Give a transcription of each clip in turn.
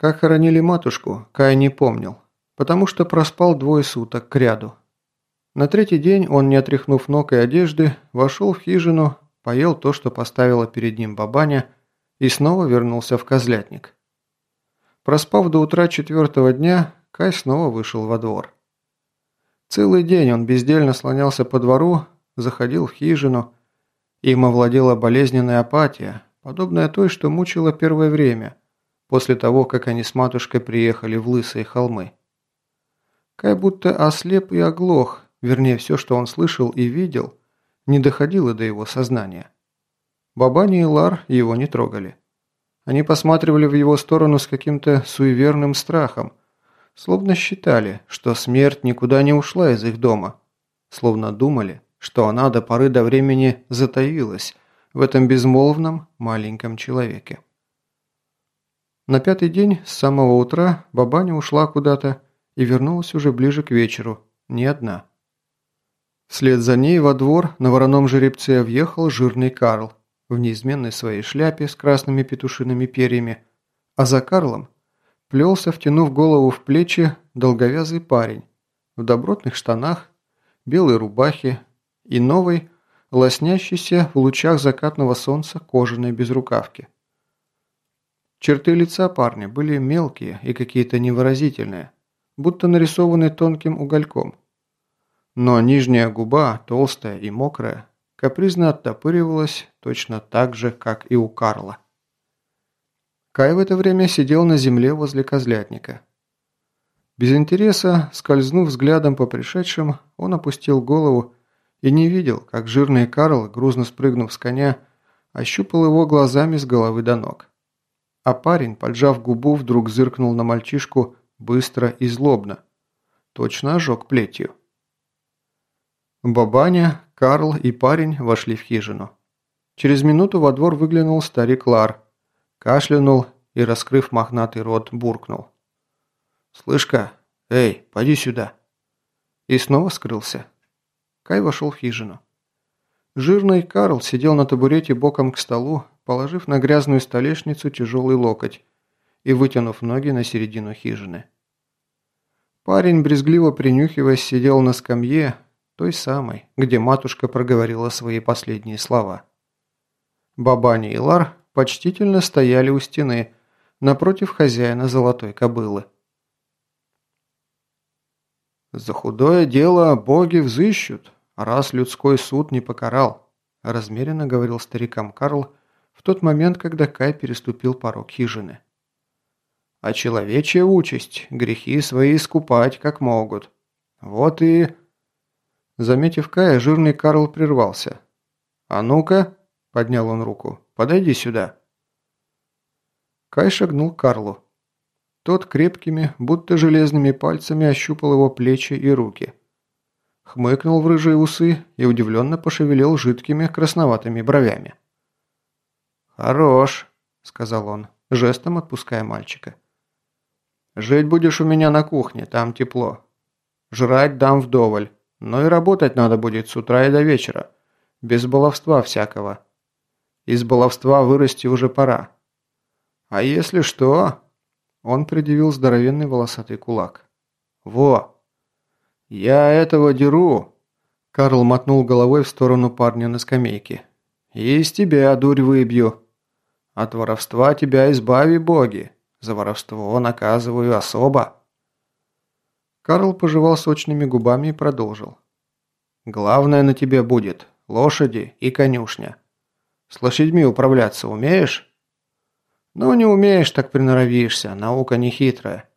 Как хоронили матушку, Кай не помнил, потому что проспал двое суток к ряду. На третий день он, не отряхнув ног и одежды, вошел в хижину, поел то, что поставила перед ним бабаня, и снова вернулся в козлятник. Проспав до утра четвертого дня, Кай снова вышел во двор. Целый день он бездельно слонялся по двору, заходил в хижину. Им овладела болезненная апатия, подобная той, что мучила первое время, после того, как они с матушкой приехали в Лысые холмы. Кай будто ослеп и оглох, вернее, все, что он слышал и видел, не доходило до его сознания. Бабани и Лар его не трогали. Они посматривали в его сторону с каким-то суеверным страхом, Словно считали, что смерть никуда не ушла из их дома. Словно думали, что она до поры до времени затаилась в этом безмолвном маленьком человеке. На пятый день с самого утра бабаня ушла куда-то и вернулась уже ближе к вечеру, не одна. Вслед за ней во двор на вороном жеребце въехал жирный Карл в неизменной своей шляпе с красными петушиными перьями, а за Карлом плелся, втянув голову в плечи, долговязый парень в добротных штанах, белой рубахе и новой, лоснящейся в лучах закатного солнца кожаной безрукавке. Черты лица парня были мелкие и какие-то невыразительные, будто нарисованы тонким угольком. Но нижняя губа, толстая и мокрая, капризно оттопыривалась точно так же, как и у Карла. Кай в это время сидел на земле возле козлятника. Без интереса, скользнув взглядом по пришедшим, он опустил голову и не видел, как жирный Карл, грузно спрыгнув с коня, ощупал его глазами с головы до ног. А парень, поджав губу, вдруг зыркнул на мальчишку быстро и злобно. Точно ожег плетью. Бабаня, Карл и парень вошли в хижину. Через минуту во двор выглянул старик Лар – Кашлянул и, раскрыв мохнатый рот, буркнул. «Слышь-ка, эй, поди сюда!» И снова скрылся. Кай вошел в хижину. Жирный Карл сидел на табурете боком к столу, положив на грязную столешницу тяжелый локоть и вытянув ноги на середину хижины. Парень, брезгливо принюхиваясь, сидел на скамье, той самой, где матушка проговорила свои последние слова. Бабаня и Лар почтительно стояли у стены, напротив хозяина золотой кобылы. «За худое дело боги взыщут, раз людской суд не покарал», размеренно говорил старикам Карл в тот момент, когда Кай переступил порог хижины. «А человечья участь – грехи свои искупать как могут. Вот и...» Заметив Кая, жирный Карл прервался. «А ну-ка!» – поднял он руку. Подойди сюда». Кай шагнул к Карлу. Тот крепкими, будто железными пальцами ощупал его плечи и руки. Хмыкнул в рыжие усы и удивленно пошевелил жидкими красноватыми бровями. «Хорош», — сказал он, жестом отпуская мальчика. «Жить будешь у меня на кухне, там тепло. Жрать дам вдоволь, но и работать надо будет с утра и до вечера, без баловства всякого. Из баловства вырасти уже пора. А если что...» Он предъявил здоровенный волосатый кулак. «Во! Я этого деру!» Карл мотнул головой в сторону парня на скамейке. «И из тебя, дурь, выбью. От воровства тебя избави, боги. За воровство наказываю особо». Карл пожевал сочными губами и продолжил. «Главное на тебе будет лошади и конюшня. С лошадьми управляться умеешь? Ну, не умеешь, так приноровишься, наука не хитрая.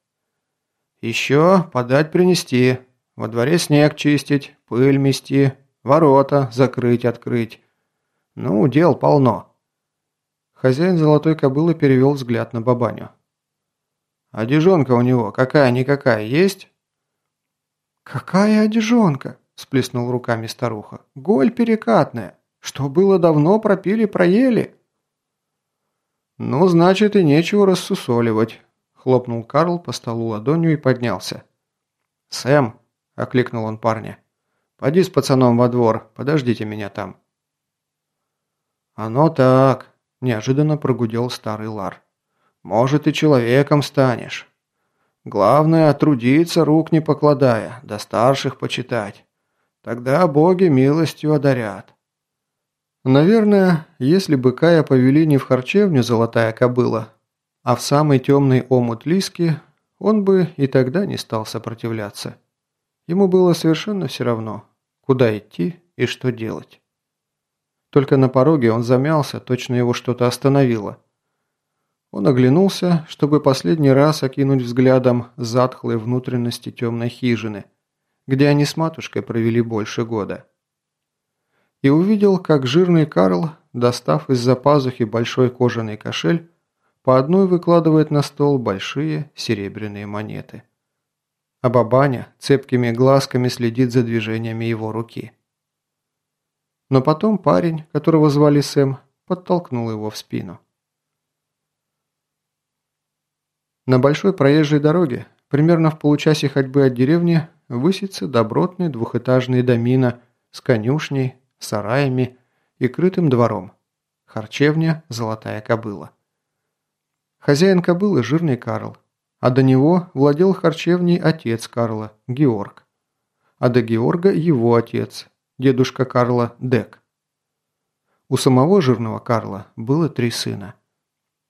Еще подать принести, во дворе снег чистить, пыль мести, ворота закрыть-открыть. Ну, дел полно. Хозяин золотой кобылы перевел взгляд на бабаню. «А одежонка у него какая-никакая есть?» «Какая одежонка?» – сплеснул руками старуха. «Голь перекатная. Что было давно, пропили, проели». «Ну, значит, и нечего рассусоливать», – хлопнул Карл по столу ладонью и поднялся. «Сэм», – окликнул он парня, – «поди с пацаном во двор, подождите меня там». «Оно так», – неожиданно прогудел старый Лар. Может, и человеком станешь. Главное, трудиться рук не покладая, до старших почитать. Тогда боги милостью одарят. Наверное, если бы Кая повели не в харчевню «Золотая кобыла», а в самый темный омут Лиски, он бы и тогда не стал сопротивляться. Ему было совершенно все равно, куда идти и что делать. Только на пороге он замялся, точно его что-то остановило. Он оглянулся, чтобы последний раз окинуть взглядом затхлые внутренности темной хижины, где они с матушкой провели больше года. И увидел, как жирный Карл, достав из-за пазухи большой кожаный кошель, по одной выкладывает на стол большие серебряные монеты а бабаня цепкими глазками следит за движениями его руки. Но потом парень, которого звали Сэм, подтолкнул его в спину. На большой проезжей дороге, примерно в получасе ходьбы от деревни, высится добротный двухэтажный домина с конюшней, сараями и крытым двором. Харчевня «Золотая кобыла». Хозяин кобылы – жирный Карл, а до него владел харчевней отец Карла, Георг. А до Георга его отец, дедушка Карла Дек. У самого жирного Карла было три сына.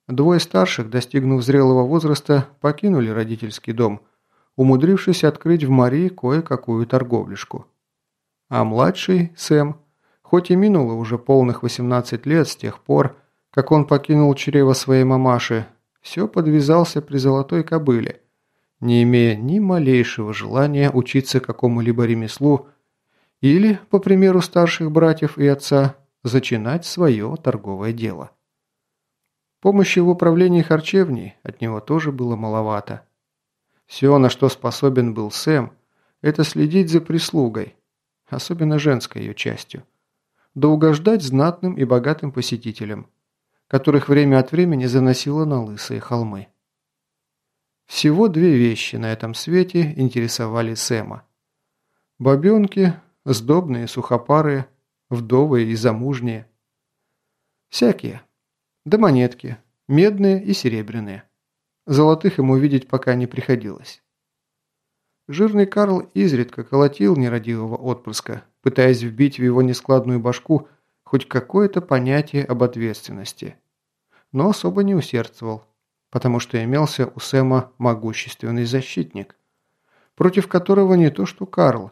Двое старших, достигнув зрелого возраста, покинули родительский дом, умудрившись открыть в Марии кое-какую торговлюшку. А младший, Сэм, хоть и минуло уже полных 18 лет с тех пор, как он покинул чрево своей мамаши, все подвязался при золотой кобыле, не имея ни малейшего желания учиться какому-либо ремеслу или, по примеру старших братьев и отца, зачинать свое торговое дело. Помощи в управлении харчевней от него тоже было маловато. Все, на что способен был Сэм, это следить за прислугой, особенно женской ее частью, да угождать знатным и богатым посетителям, которых время от времени заносило на лысые холмы. Всего две вещи на этом свете интересовали Сэма. Бобенки, сдобные, сухопарые, вдовые и замужние. Всякие. Да монетки, медные и серебряные. Золотых ему видеть пока не приходилось. Жирный Карл изредка колотил нерадивого отпрыска, пытаясь вбить в его нескладную башку хоть какое-то понятие об ответственности но особо не усердствовал, потому что имелся у Сэма могущественный защитник, против которого не то что Карл,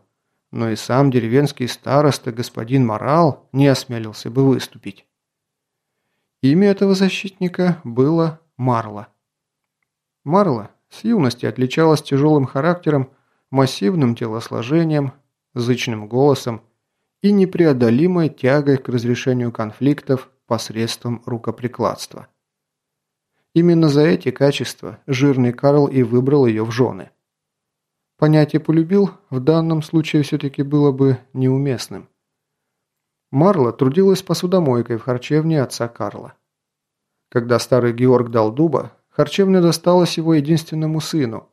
но и сам деревенский староста господин Морал не осмелился бы выступить. Имя этого защитника было Марла. Марла с юности отличалась тяжелым характером, массивным телосложением, зычным голосом и непреодолимой тягой к разрешению конфликтов посредством рукоприкладства. Именно за эти качества жирный Карл и выбрал ее в жены. Понятие «полюбил» в данном случае все-таки было бы неуместным. Марла трудилась посудомойкой в харчевне отца Карла. Когда старый Георг дал дуба, харчевня досталась его единственному сыну.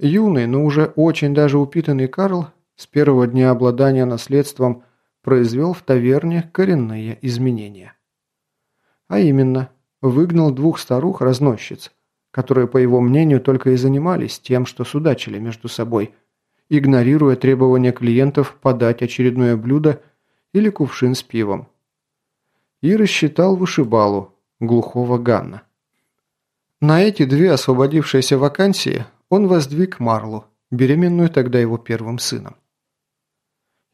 Юный, но уже очень даже упитанный Карл с первого дня обладания наследством произвел в таверне коренные изменения. А именно, выгнал двух старух-разносчиц, которые, по его мнению, только и занимались тем, что судачили между собой, игнорируя требования клиентов подать очередное блюдо или кувшин с пивом. И рассчитал вышибалу, глухого Ганна. На эти две освободившиеся вакансии он воздвиг Марлу, беременную тогда его первым сыном.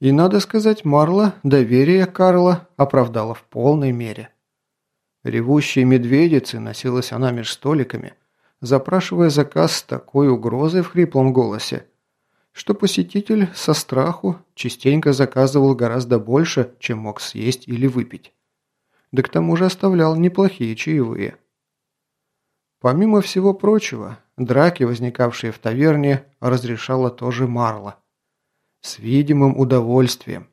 И, надо сказать, Марла доверие Карла оправдала в полной мере. Ревущей медведицы носилась она меж столиками, запрашивая заказ с такой угрозой в хриплом голосе, что посетитель со страху частенько заказывал гораздо больше, чем мог съесть или выпить. Да к тому же оставлял неплохие чаевые. Помимо всего прочего, драки, возникавшие в таверне, разрешала тоже Марла. С видимым удовольствием.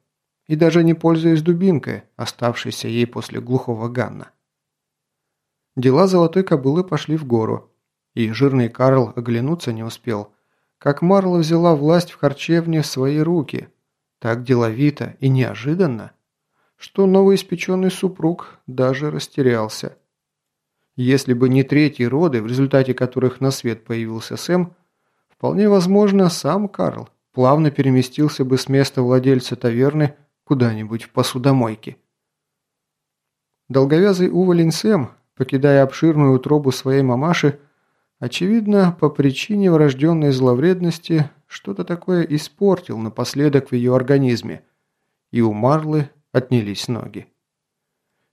И даже не пользуясь дубинкой, оставшейся ей после глухого Ганна. Дела золотой кобылы пошли в гору, и жирный Карл оглянуться не успел, как Марла взяла власть в харчевне в свои руки, так деловито и неожиданно, что новоиспеченный супруг даже растерялся. Если бы не третьи роды, в результате которых на свет появился Сэм, вполне возможно, сам Карл плавно переместился бы с места владельца таверны куда-нибудь в посудомойке. Долговязый уволень Сэм, покидая обширную утробу своей мамаши, очевидно, по причине врожденной зловредности, что-то такое испортил напоследок в ее организме, и у Марлы отнялись ноги.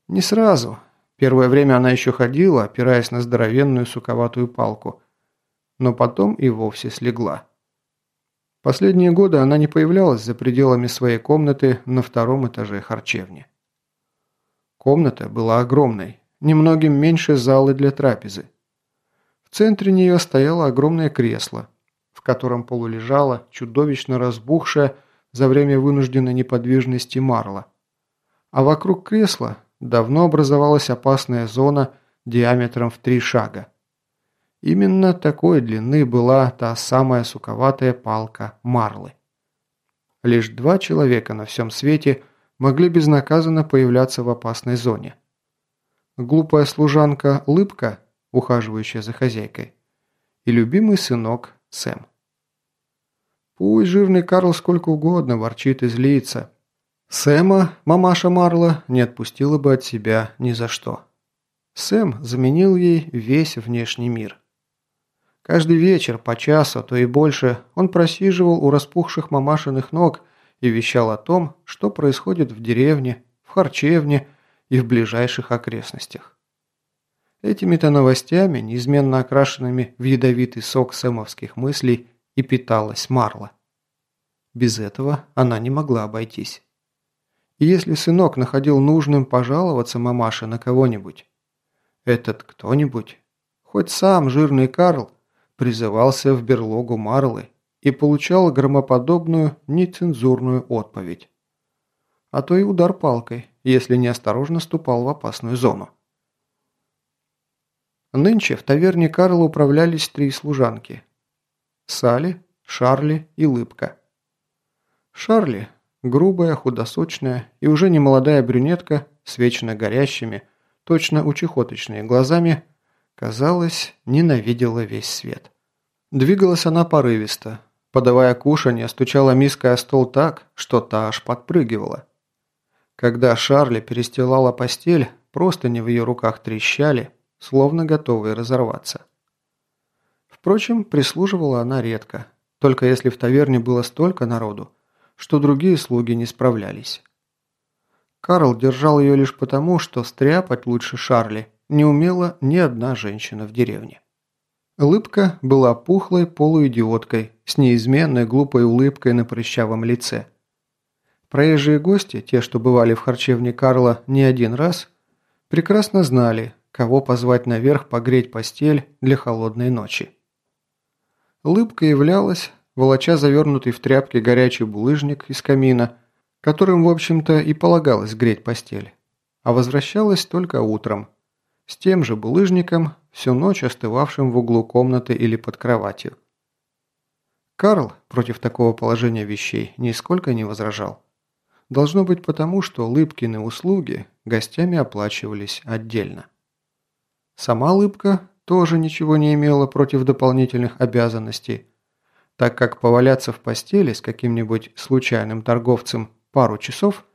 Не сразу. Первое время она еще ходила, опираясь на здоровенную суковатую палку, но потом и вовсе слегла. Последние годы она не появлялась за пределами своей комнаты на втором этаже харчевни. Комната была огромной, немногим меньше залы для трапезы. В центре нее стояло огромное кресло, в котором полулежала чудовищно разбухшая за время вынужденной неподвижности Марла. А вокруг кресла давно образовалась опасная зона диаметром в три шага. Именно такой длины была та самая суковатая палка Марлы. Лишь два человека на всем свете могли безнаказанно появляться в опасной зоне. Глупая служанка Лыбка, ухаживающая за хозяйкой, и любимый сынок Сэм. Пусть жирный Карл сколько угодно ворчит и злится. Сэма, мамаша Марла, не отпустила бы от себя ни за что. Сэм заменил ей весь внешний мир. Каждый вечер, по часу, то и больше, он просиживал у распухших мамашиных ног и вещал о том, что происходит в деревне, в харчевне и в ближайших окрестностях. Этими-то новостями, неизменно окрашенными в ядовитый сок сэмовских мыслей, и питалась Марла. Без этого она не могла обойтись. И если сынок находил нужным пожаловаться мамаше на кого-нибудь, этот кто-нибудь, хоть сам жирный Карл, призывался в берлогу Марлы и получал громоподобную нецензурную отповедь. А то и удар палкой, если неосторожно ступал в опасную зону. Нынче в таверне Карла управлялись три служанки. Сали, Шарли и Лыбка. Шарли, грубая, худосочная и уже не молодая брюнетка с вечно горящими, точно учехоточными глазами, казалось, ненавидела весь свет. Двигалась она порывисто, подавая кушанье, стучала миской о стол так, что та аж подпрыгивала. Когда Шарли перестилала постель, простыни в ее руках трещали, словно готовые разорваться. Впрочем, прислуживала она редко, только если в таверне было столько народу, что другие слуги не справлялись. Карл держал ее лишь потому, что стряпать лучше Шарли не умела ни одна женщина в деревне. Улыбка была пухлой полуидиоткой с неизменной глупой улыбкой на прыщавом лице. Проезжие гости, те, что бывали в харчевне Карла не один раз, прекрасно знали, кого позвать наверх погреть постель для холодной ночи. Улыбка являлась, волоча завернутый в тряпки горячий булыжник из камина, которым, в общем-то, и полагалось греть постель, а возвращалась только утром, с тем же булыжником, всю ночь остывавшим в углу комнаты или под кроватью. Карл против такого положения вещей нисколько не возражал. Должно быть потому, что Лыбкины услуги гостями оплачивались отдельно. Сама Лыбка тоже ничего не имела против дополнительных обязанностей, так как поваляться в постели с каким-нибудь случайным торговцем пару часов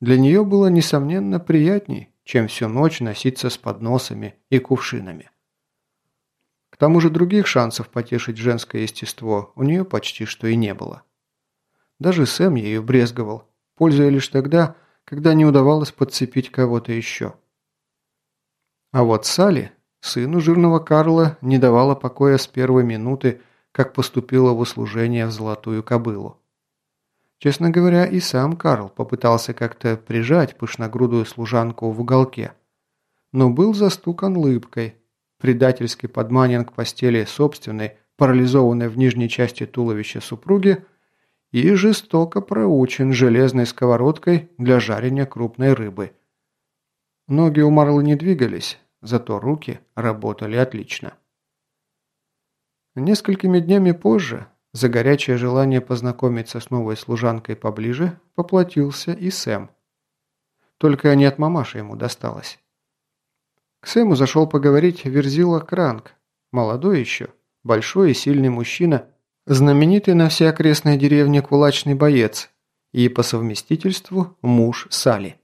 для нее было, несомненно, приятней, чем всю ночь носиться с подносами и кувшинами. К тому же других шансов потешить женское естество у нее почти что и не было. Даже Сэм ею брезговал, пользуя лишь тогда, когда не удавалось подцепить кого-то еще. А вот Салли, сыну жирного Карла, не давала покоя с первой минуты, как поступила в услужение в золотую кобылу. Честно говоря, и сам Карл попытался как-то прижать пышногрудую служанку в уголке, но был застукан лыбкой, предательски подманен к постели собственной, парализованной в нижней части туловища супруги, и жестоко проучен железной сковородкой для жарения крупной рыбы. Ноги у Марлы не двигались, зато руки работали отлично. Несколькими днями позже, за горячее желание познакомиться с новой служанкой поближе, поплатился и Сэм. Только не от мамаши ему досталось. К Сэму зашел поговорить Верзила Кранк, молодой еще, большой и сильный мужчина, знаменитый на всей окрестной деревне кулачный боец и по совместительству муж Сали.